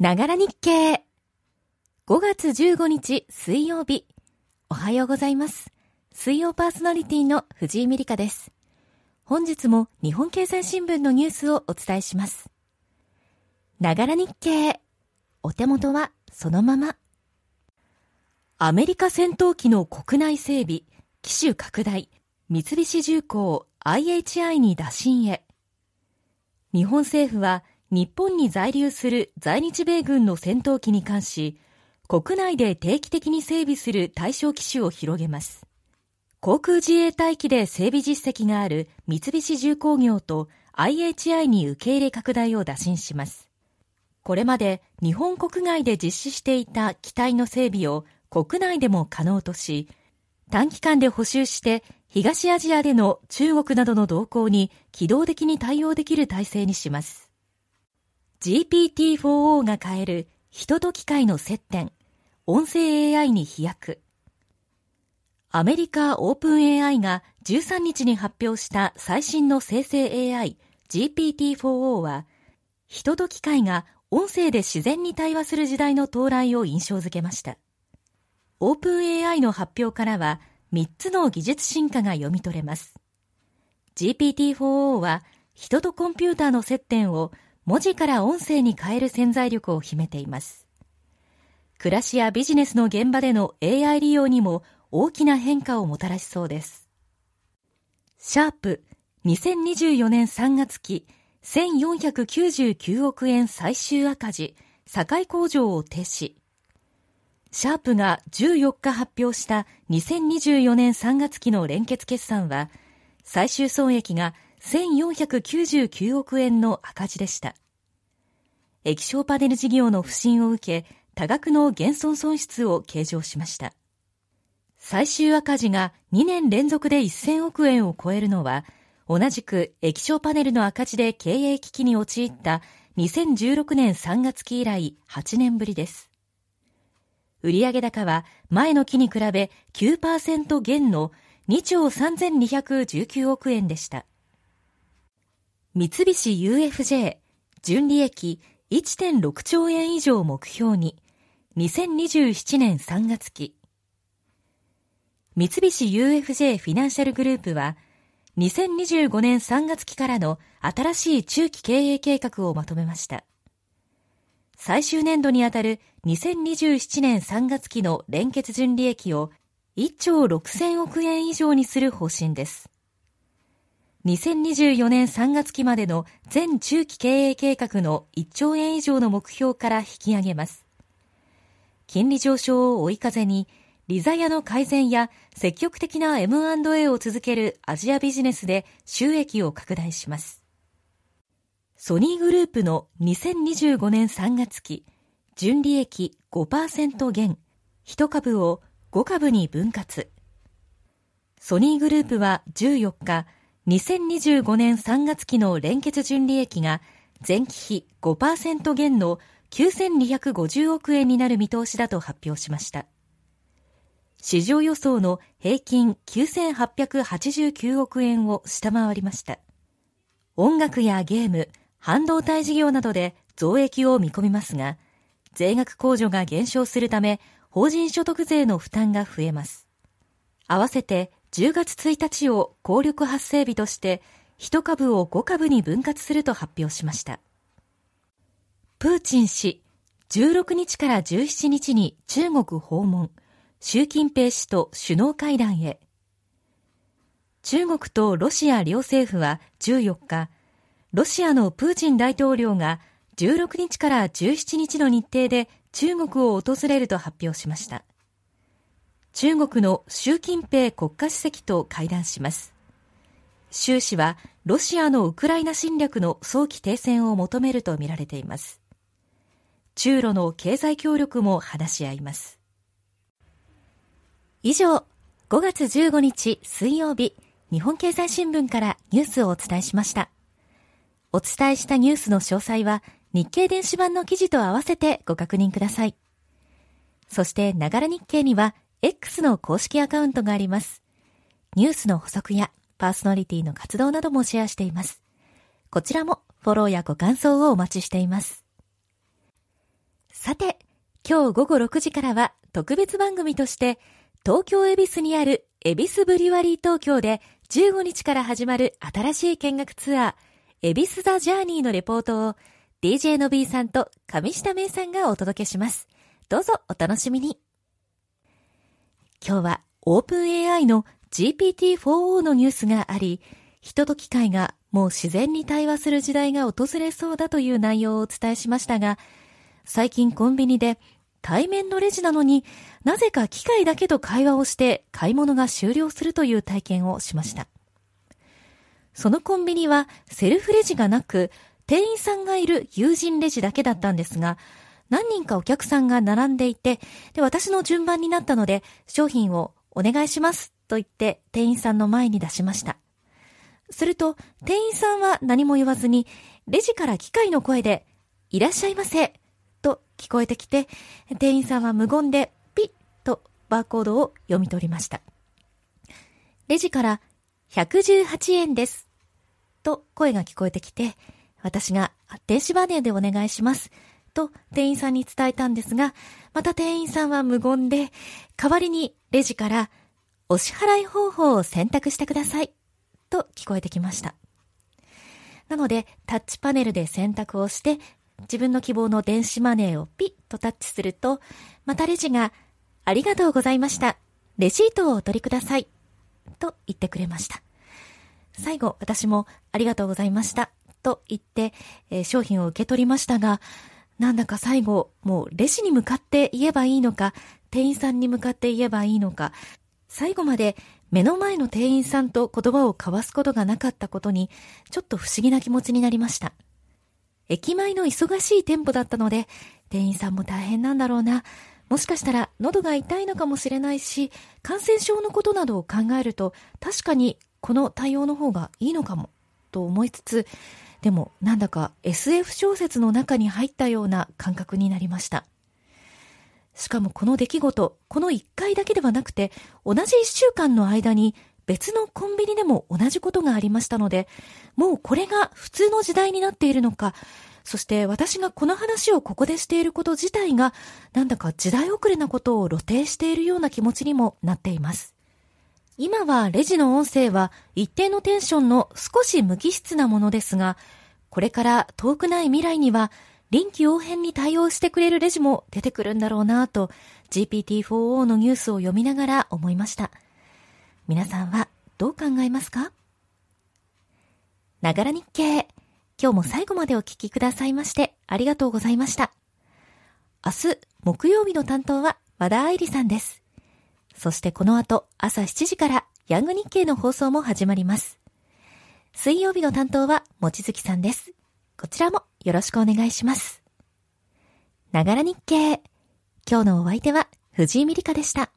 ながら日経。5月15日水曜日。おはようございます。水曜パーソナリティの藤井美里香です。本日も日本経済新聞のニュースをお伝えします。ながら日経。お手元はそのまま。アメリカ戦闘機の国内整備、機種拡大、三菱重工 IHI に打診へ。日本政府は日本に在留する在日米軍の戦闘機に関し、国内で定期的に整備する対象機種を広げます。航空自衛隊機で整備実績がある三菱重工業と IHI に受け入れ拡大を打診します。これまで日本国外で実施していた機体の整備を国内でも可能とし、短期間で補修して東アジアでの中国などの動向に機動的に対応できる体制にします。GPT-4O が変える人と機械の接点、音声 AI に飛躍。アメリカオープン AI が13日に発表した最新の生成 AI GPT-4O は、人と機械が音声で自然に対話する時代の到来を印象づけました。オープン AI の発表からは3つの技術進化が読み取れます。GPT-4O は人とコンピューターの接点を文字から音声に変える潜在力を秘めています。暮らしやビジネスの現場での AI 利用にも大きな変化をもたらしそうです。シャープ2024年3月期1499億円最終赤字、堺工場を停止。シャープが14日発表した2024年3月期の連結決算は、最終損益が1499億円の赤字でした。液晶パネル事業の不振を受け、多額の減損損失を計上しました。最終赤字が2年連続で1000億円を超えるのは、同じく液晶パネルの赤字で経営危機に陥った2016年3月期以来8年ぶりです。売上高は前の期に比べ9%減の2兆3219億円でした。三菱 UFJ 純利益1.6兆円以上目標に2027年3月期三菱 UFJ フィナンシャルグループは2025年3月期からの新しい中期経営計画をまとめました。最終年度にあたる2027年3月期の連結純利益を1兆6000億円以上にする方針です。2024年3月期までの全中期経営計画の1兆円以上の目標から引き上げます。金利上昇を追い風に、利ザヤの改善や積極的な M&A を続けるアジアビジネスで収益を拡大します。ソニーグループの2025年3月期、純利益5%減、1株を5株に分割。ソニーグループは14日、2025年3月期の連結純利益が前期比5%減の9250億円になる見通しだと発表しました。市場予想の平均9889億円を下回りました。音楽やゲーム、半導体事業などで増益を見込みますが、税額控除が減少するため、法人所得税の負担が増えます。合わせて10月1日を効力発生日として1株を5株に分割すると発表しました。プーチン氏、16日から17日に中国訪問、習近平氏と首脳会談へ。中国とロシア両政府は14日、ロシアのプーチン大統領が16日から17日の日程で中国を訪れると発表しました。中国の習近平国家主席と会談します。習氏はロシアのウクライナ侵略の早期停戦を求めるとみられています。中ロの経済協力も話し合います。以上、5月15日水曜日、日本経済新聞からニュースをお伝えしました。お伝えしたニュースの詳細は日経電子版の記事と合わせてご確認ください。そして、ながら日経には X の公式アカウントがあります。ニュースの補足やパーソナリティの活動などもシェアしています。こちらもフォローやご感想をお待ちしています。さて、今日午後6時からは特別番組として、東京恵比寿にある恵比寿ブリュワリー東京で15日から始まる新しい見学ツアー、恵比寿ザジャーニーのレポートを DJ の B さんと上下芽さんがお届けします。どうぞお楽しみに。今日はオープン AI の GPT-4o のニュースがあり、人と機械がもう自然に対話する時代が訪れそうだという内容をお伝えしましたが、最近コンビニで対面のレジなのになぜか機械だけと会話をして買い物が終了するという体験をしました。そのコンビニはセルフレジがなく、店員さんがいる友人レジだけだったんですが、何人かお客さんが並んでいて、で、私の順番になったので、商品をお願いしますと言って店員さんの前に出しました。すると、店員さんは何も言わずに、レジから機械の声で、いらっしゃいませ、と聞こえてきて、店員さんは無言で、ピッとバーコードを読み取りました。レジから、118円です、と声が聞こえてきて、私が電子マネーでお願いします。と店員さんに伝えたんですが、また店員さんは無言で、代わりにレジからお支払い方法を選択してください。と聞こえてきました。なので、タッチパネルで選択をして、自分の希望の電子マネーをピッとタッチすると、またレジが、ありがとうございました。レシートをお取りください。と言ってくれました。最後、私もありがとうございました。と言って、えー、商品を受け取りましたが、なんだか最後、もうレジに向かって言えばいいのか、店員さんに向かって言えばいいのか、最後まで目の前の店員さんと言葉を交わすことがなかったことに、ちょっと不思議な気持ちになりました。駅前の忙しい店舗だったので、店員さんも大変なんだろうな。もしかしたら喉が痛いのかもしれないし、感染症のことなどを考えると、確かにこの対応の方がいいのかも、と思いつつ、でもなんだか SF 小説の中に入ったような感覚になりました。しかもこの出来事、この1回だけではなくて、同じ1週間の間に別のコンビニでも同じことがありましたので、もうこれが普通の時代になっているのか、そして私がこの話をここでしていること自体が、なんだか時代遅れなことを露呈しているような気持ちにもなっています。今はレジの音声は一定のテンションの少し無機質なものですが、これから遠くない未来には臨機応変に対応してくれるレジも出てくるんだろうなぁと GPT-4o のニュースを読みながら思いました。皆さんはどう考えますか？ながら日経。今日も最後までお聞きくださいましてありがとうございました。明日木曜日の担当は和田愛理さんです。そしてこの後朝7時からヤング日経の放送も始まります。水曜日の担当はもちづきさんです。こちらもよろしくお願いします。ながら日経。今日のお相手は藤井美里香でした。